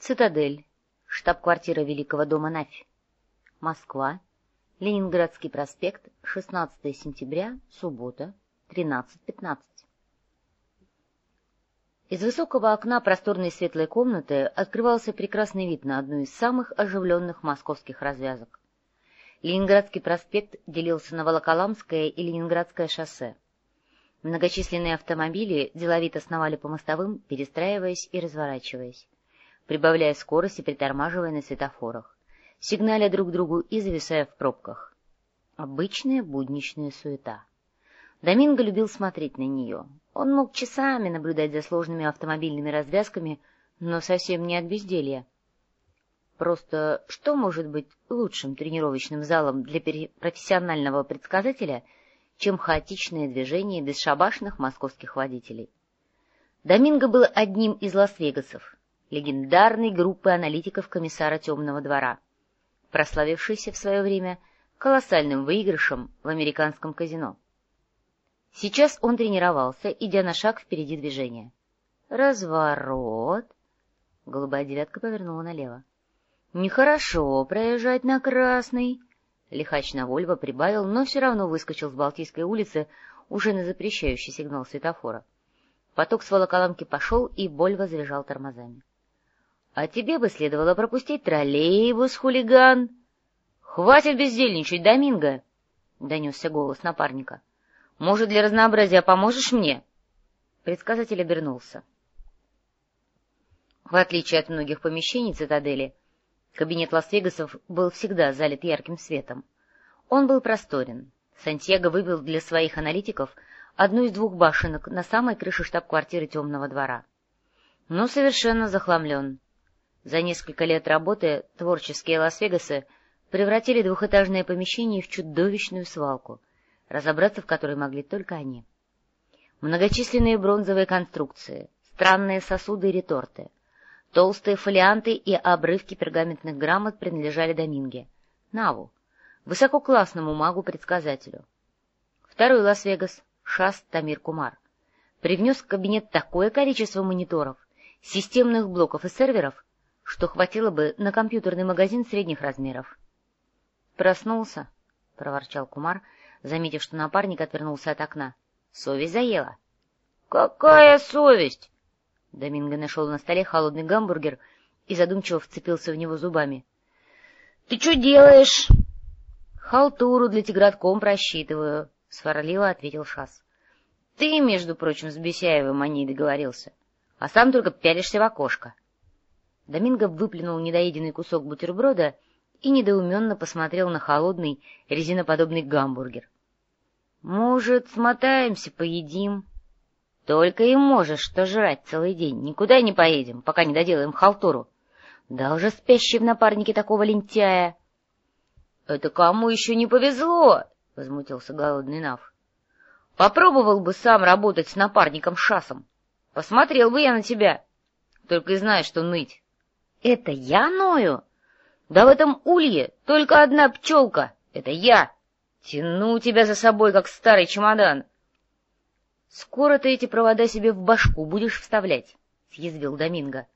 Цитадель. Штаб-квартира Великого дома Нафь. Москва. Ленинградский проспект. 16 сентября. Суббота. 13.15. Из высокого окна просторной светлой комнаты открывался прекрасный вид на одну из самых оживленных московских развязок. Ленинградский проспект делился на Волоколамское и Ленинградское шоссе. Многочисленные автомобили деловито сновали по мостовым, перестраиваясь и разворачиваясь прибавляя скорость и притормаживая на светофорах, сигналя друг другу и зависая в пробках. Обычная будничная суета. Доминго любил смотреть на нее. Он мог часами наблюдать за сложными автомобильными развязками, но совсем не от безделья. Просто что может быть лучшим тренировочным залом для профессионального предсказателя, чем хаотичное движение бесшабашных московских водителей? Доминго был одним из Лас-Вегасов, легендарной группы аналитиков комиссара Темного двора, прославившейся в свое время колоссальным выигрышем в американском казино. Сейчас он тренировался, идя на шаг впереди движения. Разворот. Голубая девятка повернула налево. Нехорошо проезжать на красный. Лихач на Вольво прибавил, но все равно выскочил с Балтийской улицы уже на запрещающий сигнал светофора. Поток с пошел, и Вольво заряжал тормозами. — А тебе бы следовало пропустить троллейбус, хулиган. — Хватит бездельничать, Доминго! — донесся голос напарника. — Может, для разнообразия поможешь мне? Предсказатель обернулся. В отличие от многих помещений цитадели, кабинет Лас-Вегасов был всегда залит ярким светом. Он был просторен. Сантьяго вывел для своих аналитиков одну из двух башенок на самой крыше штаб-квартиры Темного двора. Но совершенно захламлен. За несколько лет работы творческие Лас-Вегасы превратили двухэтажное помещение в чудовищную свалку, разобраться в которой могли только они. Многочисленные бронзовые конструкции, странные сосуды и реторты, толстые фолианты и обрывки пергаментных грамот принадлежали Доминге, Наву, высококлассному магу-предсказателю. Второй Лас-Вегас, Шаст Тамир Кумар, привнес в кабинет такое количество мониторов, системных блоков и серверов, что хватило бы на компьютерный магазин средних размеров. «Проснулся?» — проворчал Кумар, заметив, что напарник отвернулся от окна. «Совесть заела». «Какая совесть?» Доминго нашел на столе холодный гамбургер и задумчиво вцепился в него зубами. — Ты что делаешь? — Халтуру для тигратком просчитываю, — сварливо ответил Шас. — Ты, между прочим, с Бесяевым о ней договорился, а сам только пялишься в окошко. Доминго выплюнул недоеденный кусок бутерброда и недоуменно посмотрел на холодный резиноподобный гамбургер. — Может, смотаемся, поедим? — Только и можешь что жрать целый день. Никуда не поедем, пока не доделаем халтуру. Да уже спящий в напарнике такого лентяя. — Это кому еще не повезло? — возмутился голодный Нав. — Попробовал бы сам работать с напарником Шасом. Посмотрел бы я на тебя. Только и знаешь, что ныть. — Это я ною? Да в этом улье только одна пчелка. Это я. Тяну тебя за собой, как старый чемодан. — Скоро ты эти провода себе в башку будешь вставлять, — съязвил Доминго.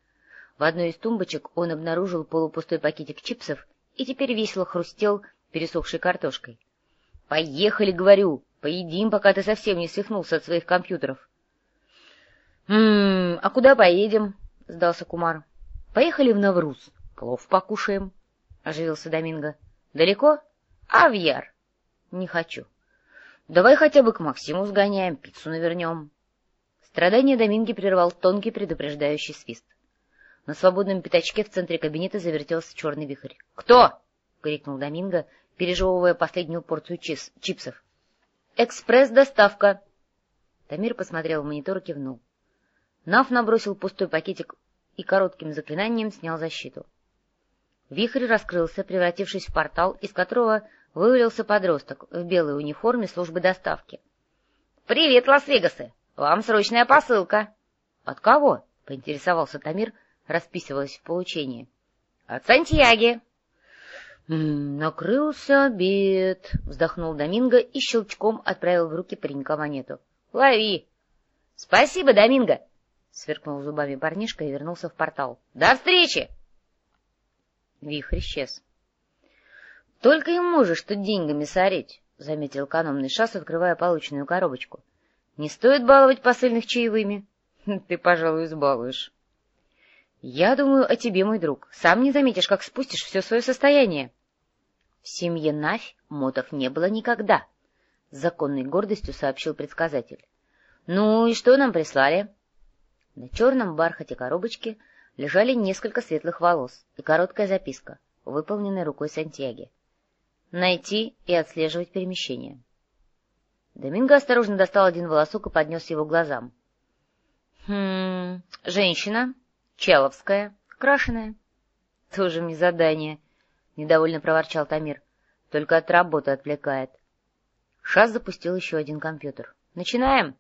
В одной из тумбочек он обнаружил полупустой пакетик чипсов и теперь весело хрустел пересохшей картошкой. — Поехали, говорю, поедим, пока ты совсем не свихнулся от своих компьютеров. — М-м, а куда поедем? — сдался Кумар. — Поехали в Навруз. Плов покушаем, — оживился Доминго. — Далеко? — А в Яр. — Не хочу. — Давай хотя бы к Максиму сгоняем, пиццу навернем. Страдание Доминги прервал тонкий предупреждающий свист. На свободном пятачке в центре кабинета завертелся черный вихрь. «Кто?» — крикнул Доминго, пережевывая последнюю порцию чиз, чипсов. «Экспресс-доставка!» Тамир посмотрел в монитор и кивнул. Нав набросил пустой пакетик и коротким заклинанием снял защиту. Вихрь раскрылся, превратившись в портал, из которого вывалился подросток в белой униформе службы доставки. — Привет, Лас-Вегасы! Вам срочная посылка! — От кого? — поинтересовался Тамир, расписываясь в получении. — От Сантьяги. — Накрылся обед, — вздохнул Доминго и щелчком отправил в руки паренька монету. — Лови! — Спасибо, Доминго! Сверкнул зубами парнишка и вернулся в портал. — До встречи! Вихрь исчез. — Только и можешь тут деньгами сорить, — заметил экономный шас, открывая полученную коробочку. — Не стоит баловать посыльных чаевыми. — Ты, пожалуй, избалуешь. — Я думаю о тебе, мой друг. Сам не заметишь, как спустишь все свое состояние. В семье Навь мотов не было никогда, — с законной гордостью сообщил предсказатель. — Ну и что нам прислали? — на черном бархате коробочки лежали несколько светлых волос и короткая записка, выполненная рукой Сантьяги. «Найти и отслеживать перемещение». Доминго осторожно достал один волосок и поднес его глазам. «Хм... Женщина. Человская. Крашеная». «Тоже мне задание», — недовольно проворчал Тамир. «Только от работы отвлекает». Шас запустил еще один компьютер. «Начинаем?»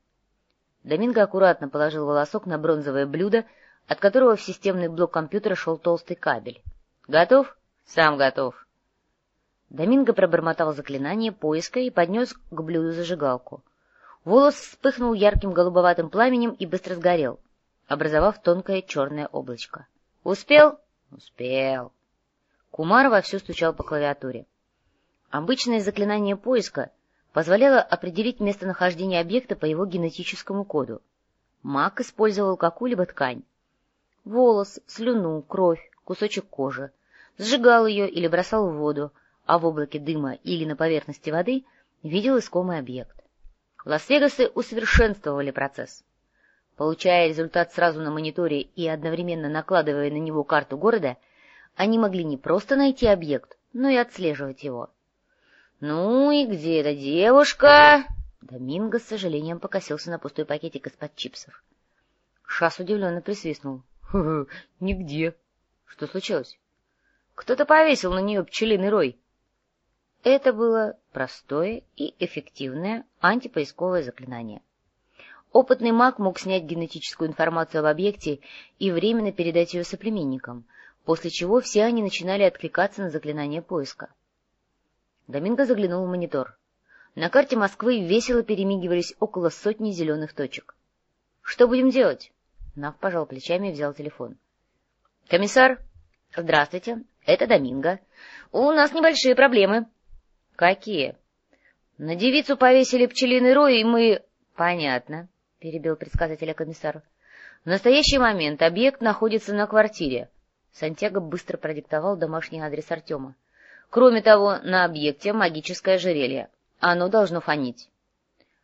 Доминго аккуратно положил волосок на бронзовое блюдо, от которого в системный блок компьютера шел толстый кабель. «Готов?» «Сам готов». Доминго пробормотал заклинание поиска и поднес к блюду зажигалку. Волос вспыхнул ярким голубоватым пламенем и быстро сгорел, образовав тонкое черное облачко. «Успел?» «Успел». Кумар вовсю стучал по клавиатуре. Обычное заклинание поиска — позволяло определить местонахождение объекта по его генетическому коду. Маг использовал какую-либо ткань. Волос, слюну, кровь, кусочек кожи. Сжигал ее или бросал в воду, а в облаке дыма или на поверхности воды видел искомый объект. Лас-Вегасы усовершенствовали процесс. Получая результат сразу на мониторе и одновременно накладывая на него карту города, они могли не просто найти объект, но и отслеживать его. «Ну и где эта девушка?» Доминго с сожалением покосился на пустой пакетик из-под чипсов. Шас удивленно присвистнул. «Хы — Нигде. Что случилось? Кто-то повесил на нее пчелиный рой. Это было простое и эффективное антипоисковое заклинание. Опытный маг мог снять генетическую информацию об объекте и временно передать ее соплеменникам, после чего все они начинали откликаться на заклинание поиска. Доминго заглянул в монитор. На карте Москвы весело перемигивались около сотни зеленых точек. — Что будем делать? Нав пожал плечами и взял телефон. — Комиссар? — Здравствуйте, это Доминго. У нас небольшие проблемы. — Какие? — На девицу повесили пчелиный рой, и мы... — Понятно, — перебил предсказателя комиссар. — В настоящий момент объект находится на квартире. Сантьяго быстро продиктовал домашний адрес Артема. Кроме того, на объекте магическое ожерелье. Оно должно фонить.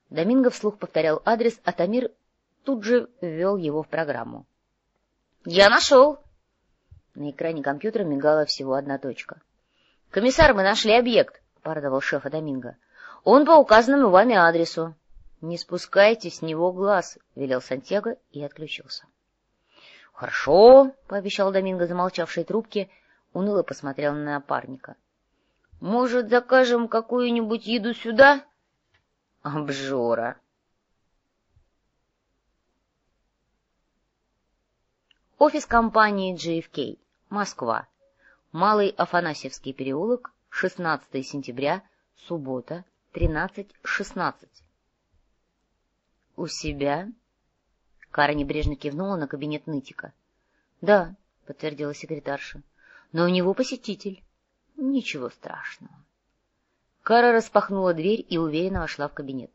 Доминго вслух повторял адрес, а Тамир тут же ввел его в программу. «Я нашел!» На экране компьютера мигала всего одна точка. «Комиссар, мы нашли объект!» — порадовал шефа Доминго. «Он по указанному вами адресу». «Не спускайте с него глаз», — велел Сантьяго и отключился. «Хорошо», — пообещал Доминго замолчавшей трубке, уныло посмотрел на напарника. Может, закажем какую-нибудь еду сюда? Обжора. Офис компании JFK. Москва. Малый Афанасьевский переулок. 16 сентября. Суббота. 13.16. У себя? Кара небрежно кивнула на кабинет нытика. — Да, — подтвердила секретарша. — Но у него посетитель. Ничего страшного. Кара распахнула дверь и уверенно вошла в кабинет.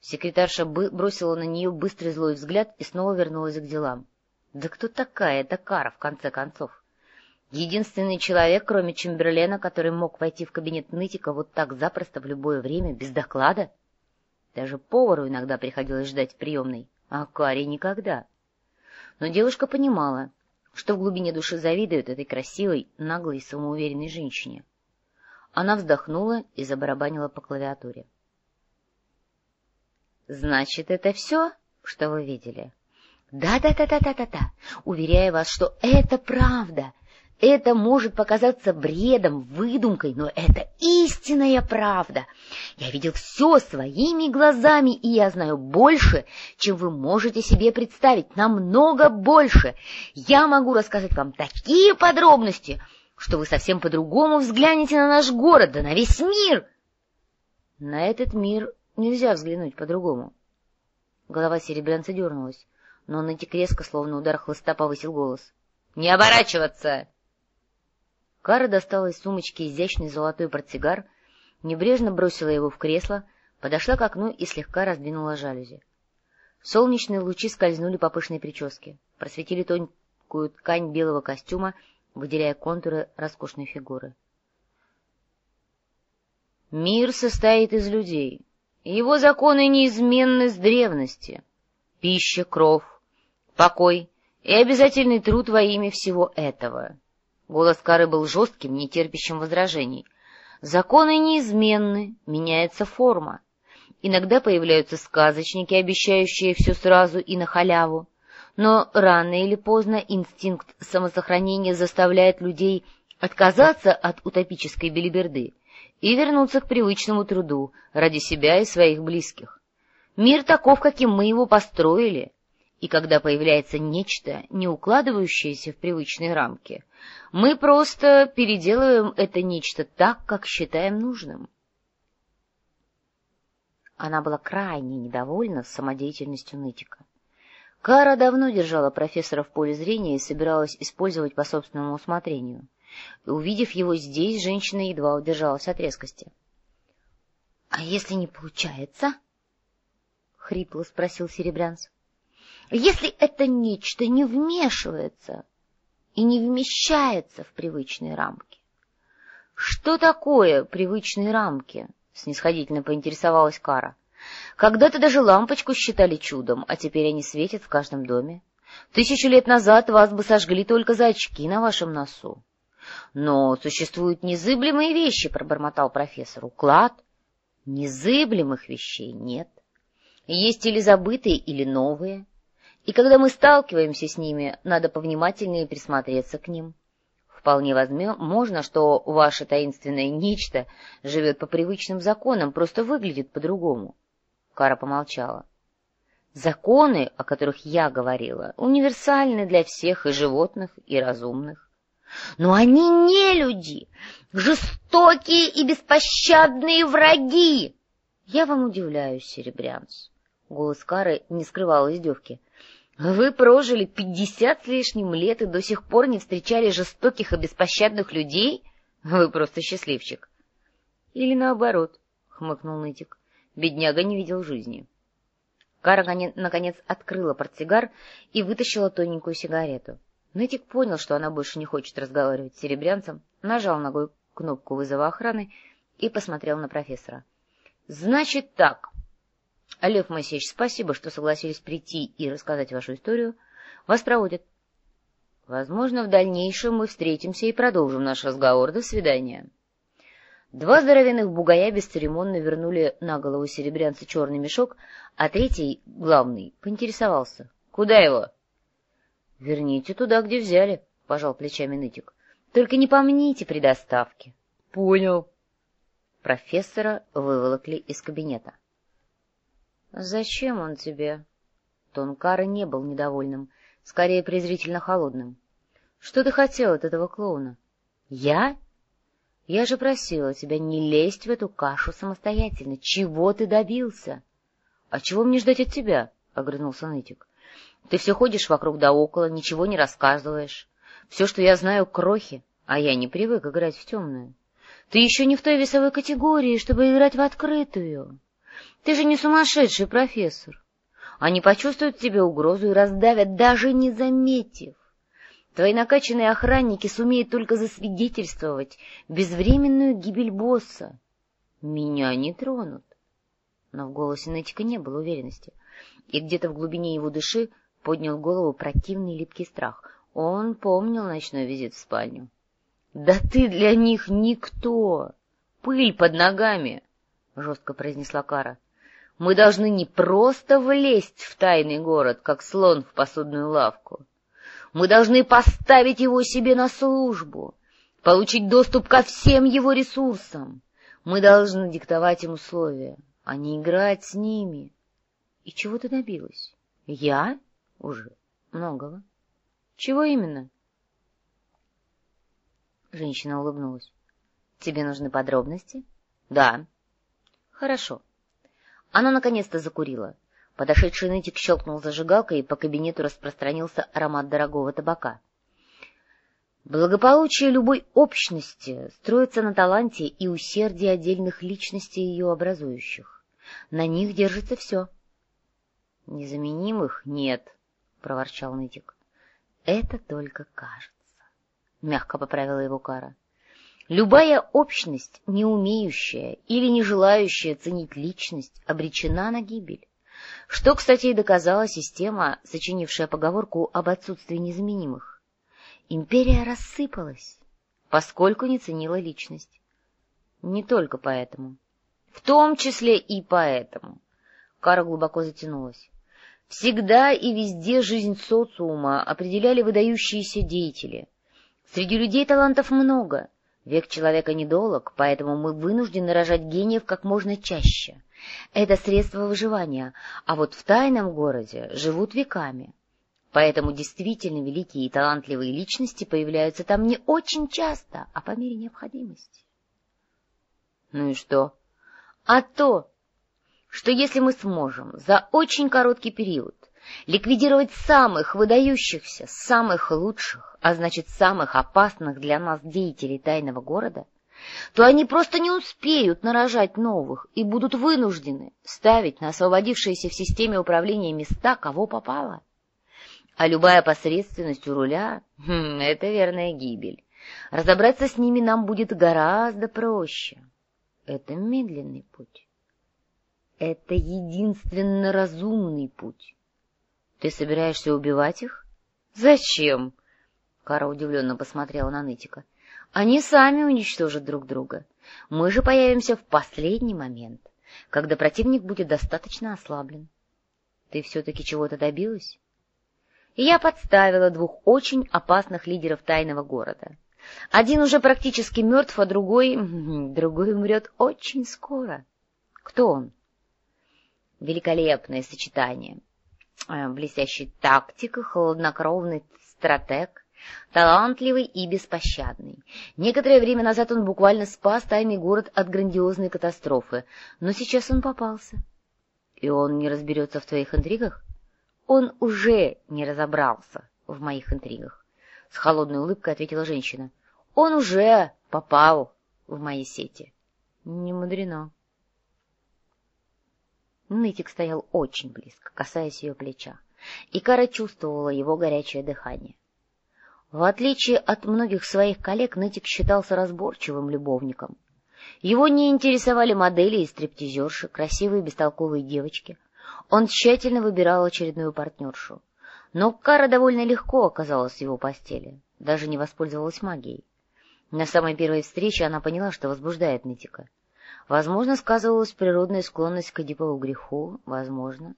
Секретарша бросила на нее быстрый злой взгляд и снова вернулась к делам. Да кто такая эта Кара, в конце концов? Единственный человек, кроме Чемберлена, который мог войти в кабинет Нытика вот так запросто в любое время, без доклада? Даже повару иногда приходилось ждать в приемной, а Каре никогда. Но девушка понимала, что в глубине души завидует этой красивой, наглой и самоуверенной женщине. Она вздохнула и забарабанила по клавиатуре. — Значит, это все, что вы видели? Да, — Да-да-да-да-да-да. Уверяю вас, что это правда. Это может показаться бредом, выдумкой, но это истинная правда. Я видел все своими глазами, и я знаю больше, чем вы можете себе представить, намного больше. Я могу рассказать вам такие подробности, что вы совсем по-другому взглянете на наш город, да на весь мир. На этот мир нельзя взглянуть по-другому. Голова серебрянца дернулась. но Нытик резко, словно удар хлыста, повысил голос. — Не оборачиваться! Кара достала из сумочки изящный золотой портсигар, небрежно бросила его в кресло, подошла к окну и слегка раздвинула жалюзи. Солнечные лучи скользнули по пышной прическе, просветили тонкую ткань белого костюма, выделяя контуры роскошной фигуры. Мир состоит из людей. Его законы неизменны с древности. Пища, кров, покой и обязательный труд во имя всего этого. Голос Кары был жестким, нетерпящим возражений. Законы неизменны, меняется форма. Иногда появляются сказочники, обещающие все сразу и на халяву. Но рано или поздно инстинкт самосохранения заставляет людей отказаться от утопической белиберды и вернуться к привычному труду ради себя и своих близких. Мир таков, каким мы его построили, и когда появляется нечто, не укладывающееся в привычные рамки, мы просто переделываем это нечто так, как считаем нужным. Она была крайне недовольна самодеятельностью нытика. Кара давно держала профессора в поле зрения и собиралась использовать по собственному усмотрению. Увидев его здесь, женщина едва удержалась от резкости. — А если не получается? — хрипло спросил Серебрянц. — Если это нечто не вмешивается и не вмещается в привычные рамки? — Что такое привычные рамки? — снисходительно поинтересовалась Кара. — Когда-то даже лампочку считали чудом, а теперь они светят в каждом доме. Тысячу лет назад вас бы сожгли только за очки на вашем носу. — Но существуют незыблемые вещи, — пробормотал профессор. — Уклад? Незыблемых вещей нет. Есть или забытые, или новые. И когда мы сталкиваемся с ними, надо повнимательнее присмотреться к ним. Вполне возможно, что ваше таинственное нечто живет по привычным законам, просто выглядит по-другому. Кара помолчала. Законы, о которых я говорила, универсальны для всех и животных, и разумных. Но они не люди, жестокие и беспощадные враги. Я вам удивляюсь, серебрянц. Голос Кары не скрывал издевки. Вы прожили пятьдесят с лишним лет и до сих пор не встречали жестоких и беспощадных людей? Вы просто счастливчик. Или наоборот, хмыкнул нытик. Бедняга не видел жизни. Кара, наконец, открыла портсигар и вытащила тоненькую сигарету. Нытик понял, что она больше не хочет разговаривать с серебрянцем, нажал ногой кнопку вызова охраны и посмотрел на профессора. — Значит так. Лев Моисеевич, спасибо, что согласились прийти и рассказать вашу историю. Вас проводят. Возможно, в дальнейшем мы встретимся и продолжим наш разговор. До свидания. Два здоровенных бугая бесцеремонно вернули на голову серебрянца черный мешок, а третий, главный, поинтересовался. — Куда его? —— Верните туда, где взяли, — пожал плечами нытик. — Только не помните при доставке. — Понял. Профессора выволокли из кабинета. — Зачем он тебе? Тон Кары не был недовольным, скорее презрительно холодным. — Что ты хотел от этого клоуна? — Я? Я же просила тебя не лезть в эту кашу самостоятельно. Чего ты добился? — А чего мне ждать от тебя? — огрызнулся нытик. Ты все ходишь вокруг да около, ничего не рассказываешь. Все, что я знаю, крохи, а я не привык играть в темную. Ты еще не в той весовой категории, чтобы играть в открытую. Ты же не сумасшедший профессор. Они почувствуют тебе угрозу и раздавят, даже не заметив. Твои накачанные охранники сумеют только засвидетельствовать безвременную гибель босса. Меня не тронут. Но в голосе Нетика не было уверенности, и где-то в глубине его души поднял голову противный липкий страх. Он помнил ночной визит в спальню. — Да ты для них никто! Пыль под ногами! — жестко произнесла Кара. — Мы должны не просто влезть в тайный город, как слон в посудную лавку. Мы должны поставить его себе на службу, получить доступ ко всем его ресурсам. Мы должны диктовать им условия, а не играть с ними. И чего ты добилась? Я? Уже многого. Чего именно? Женщина улыбнулась. Тебе нужны подробности? Да. Хорошо. Она наконец-то закурила. Подошедший нытик щелкнул зажигалкой, и по кабинету распространился аромат дорогого табака. Благополучие любой общности строится на таланте и усердии отдельных личностей ее образующих. На них держится все. — Незаменимых нет, — проворчал нытик. — Это только кажется, — мягко поправила его Кара. Любая общность, не умеющая или не желающая ценить личность, обречена на гибель. Что, кстати, и доказала система, сочинившая поговорку об отсутствии незаменимых. Империя рассыпалась, поскольку не ценила личность. Не только поэтому. В том числе и поэтому. Кара глубоко затянулась. Всегда и везде жизнь социума определяли выдающиеся деятели. Среди людей талантов много — Век человека недолог, поэтому мы вынуждены рожать гениев как можно чаще. Это средство выживания, а вот в тайном городе живут веками. Поэтому действительно великие и талантливые личности появляются там не очень часто, а по мере необходимости. Ну и что? А то, что если мы сможем за очень короткий период ликвидировать самых выдающихся, самых лучших, а значит самых опасных для нас деятелей тайного города, то они просто не успеют нарожать новых и будут вынуждены ставить на освободившиеся в системе управления места, кого попало. А любая посредственность у руля хм, — это верная гибель. Разобраться с ними нам будет гораздо проще. Это медленный путь. Это единственно разумный путь. Ты собираешься убивать их? Зачем? Кара удивленно посмотрела на Нытика. Они сами уничтожат друг друга. Мы же появимся в последний момент, когда противник будет достаточно ослаблен. Ты все-таки чего-то добилась? И я подставила двух очень опасных лидеров тайного города. Один уже практически мертв, а другой... другой умрет очень скоро. Кто он? Великолепное сочетание. Э, блестящий тактик, хладнокровный стратег, талантливый и беспощадный. Некоторое время назад он буквально спас тайный город от грандиозной катастрофы, но сейчас он попался. И он не разберется в твоих интригах? Он уже не разобрался в моих интригах. С холодной улыбкой ответила женщина. Он уже попал в мои сети. Не мудрено. Нытик стоял очень близко, касаясь ее плеча, и Кара чувствовала его горячее дыхание. В отличие от многих своих коллег, Нытик считался разборчивым любовником. Его не интересовали модели и стриптизерши, красивые бестолковые девочки. Он тщательно выбирал очередную партнершу. Но Кара довольно легко оказалась в его постели, даже не воспользовалась магией. На самой первой встрече она поняла, что возбуждает Нытика. Возможно, сказывалась природная склонность к Эдипову греху, возможно.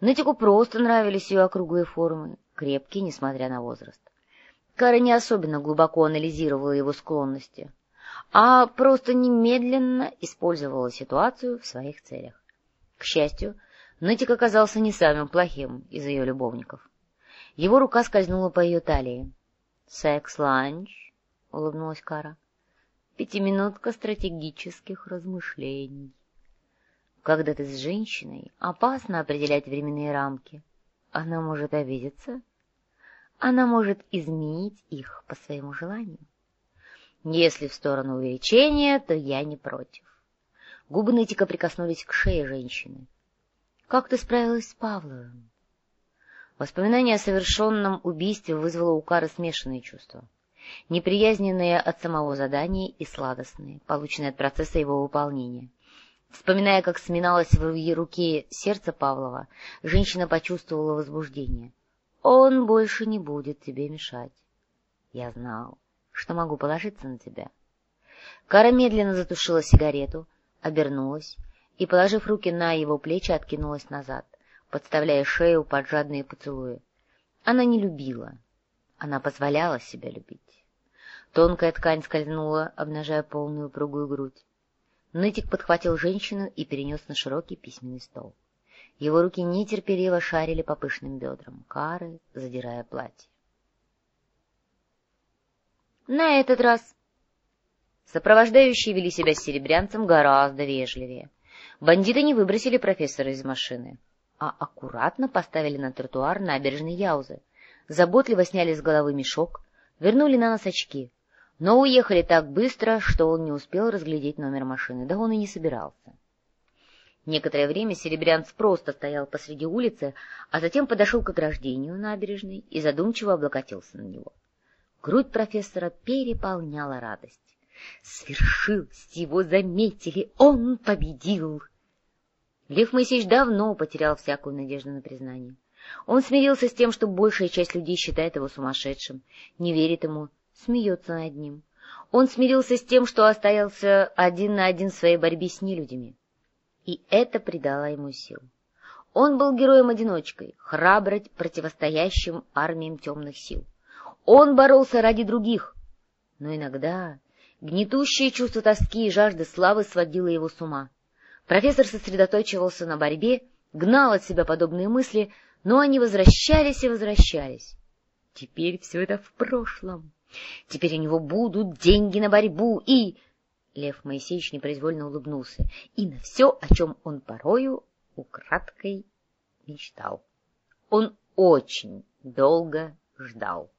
Нытику просто нравились ее округлые формы, крепкие, несмотря на возраст. Кара не особенно глубоко анализировала его склонности, а просто немедленно использовала ситуацию в своих целях. К счастью, Нытик оказался не самым плохим из ее любовников. Его рука скользнула по ее талии. «Секс-ланч», — улыбнулась Кара. Пятиминутка стратегических размышлений. Когда ты с женщиной, опасно определять временные рамки. Она может обидеться, она может изменить их по своему желанию. Если в сторону увеличения, то я не против. Губы Нытика прикоснулись к шее женщины. — Как ты справилась с Павловым? Воспоминание о совершенном убийстве вызвало у Кары смешанные чувства неприязненные от самого задания и сладостные, полученные от процесса его выполнения. Вспоминая, как сминалось в ее руке сердце Павлова, женщина почувствовала возбуждение. «Он больше не будет тебе мешать. Я знал, что могу положиться на тебя». Кара медленно затушила сигарету, обернулась и, положив руки на его плечи, откинулась назад, подставляя шею под жадные поцелуи. Она не любила, она позволяла себя любить. Тонкая ткань скользнула, обнажая полную упругую грудь. Нытик подхватил женщину и перенес на широкий письменный стол. Его руки нетерпеливо шарили по пышным бедрам, кары, задирая платье. На этот раз сопровождающие вели себя с серебрянцем гораздо вежливее. Бандиты не выбросили профессора из машины, а аккуратно поставили на тротуар набережной Яузы, заботливо сняли с головы мешок, вернули на нос очки, но уехали так быстро, что он не успел разглядеть номер машины, да он и не собирался. Некоторое время Серебрянц просто стоял посреди улицы, а затем подошел к ограждению набережной и задумчиво облокотился на него. Грудь профессора переполняла радость. Свершилось, его заметили, он победил! Лев Моисеевич давно потерял всякую надежду на признание. Он смирился с тем, что большая часть людей считает его сумасшедшим, не верит ему, смеется над ним. Он смирился с тем, что остался один на один в своей борьбе с нелюдями. И это придало ему сил. Он был героем-одиночкой, храбро противостоящим армиям темных сил. Он боролся ради других. Но иногда гнетущее чувство тоски и жажды славы сводило его с ума. Профессор сосредоточивался на борьбе, гнал от себя подобные мысли, но они возвращались и возвращались. Теперь все это в прошлом. Теперь у него будут деньги на борьбу и... Лев Моисеевич непроизвольно улыбнулся. И на все, о чем он порою украдкой мечтал. Он очень долго ждал.